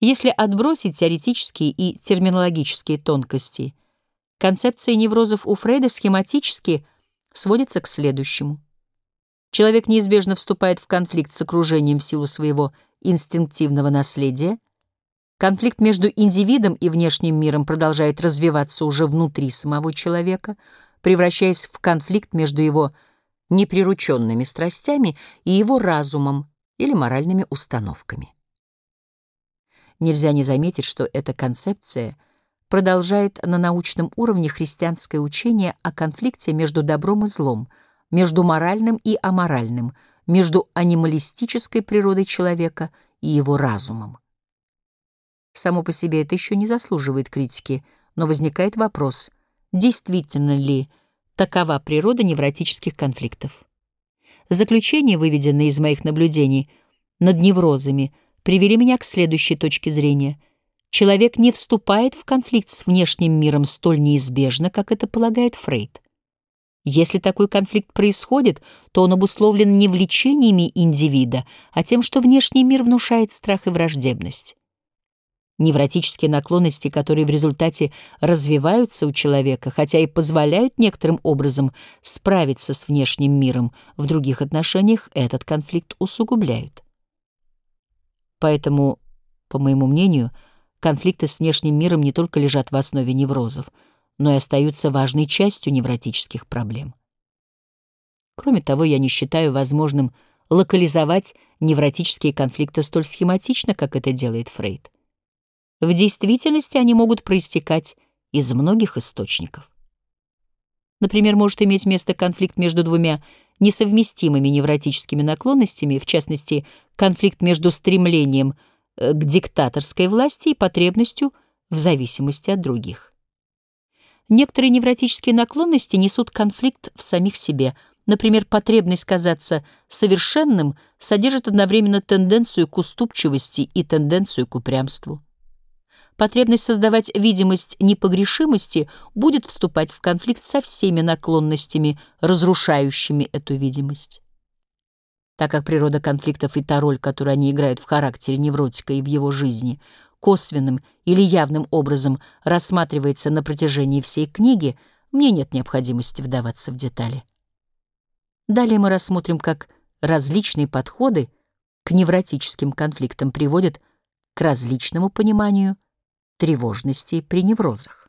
Если отбросить теоретические и терминологические тонкости, концепция неврозов у Фрейда схематически сводится к следующему. Человек неизбежно вступает в конфликт с окружением в силу своего инстинктивного наследия. Конфликт между индивидом и внешним миром продолжает развиваться уже внутри самого человека, превращаясь в конфликт между его неприрученными страстями и его разумом или моральными установками. Нельзя не заметить, что эта концепция продолжает на научном уровне христианское учение о конфликте между добром и злом, между моральным и аморальным, между анималистической природой человека и его разумом. Само по себе это еще не заслуживает критики, но возникает вопрос, действительно ли такова природа невротических конфликтов. Заключения, выведенные из моих наблюдений над неврозами – привели меня к следующей точке зрения. Человек не вступает в конфликт с внешним миром столь неизбежно, как это полагает Фрейд. Если такой конфликт происходит, то он обусловлен не влечениями индивида, а тем, что внешний мир внушает страх и враждебность. Невротические наклонности, которые в результате развиваются у человека, хотя и позволяют некоторым образом справиться с внешним миром, в других отношениях этот конфликт усугубляют. Поэтому, по моему мнению, конфликты с внешним миром не только лежат в основе неврозов, но и остаются важной частью невротических проблем. Кроме того, я не считаю возможным локализовать невротические конфликты столь схематично, как это делает Фрейд. В действительности они могут проистекать из многих источников. Например, может иметь место конфликт между двумя несовместимыми невротическими наклонностями, в частности, конфликт между стремлением э, к диктаторской власти и потребностью в зависимости от других. Некоторые невротические наклонности несут конфликт в самих себе. Например, потребность казаться совершенным содержит одновременно тенденцию к уступчивости и тенденцию к упрямству потребность создавать видимость непогрешимости будет вступать в конфликт со всеми наклонностями, разрушающими эту видимость. Так как природа конфликтов и та роль, которую они играют в характере невротика и в его жизни, косвенным или явным образом рассматривается на протяжении всей книги, мне нет необходимости вдаваться в детали. Далее мы рассмотрим, как различные подходы к невротическим конфликтам приводят к различному пониманию тревожности при неврозах.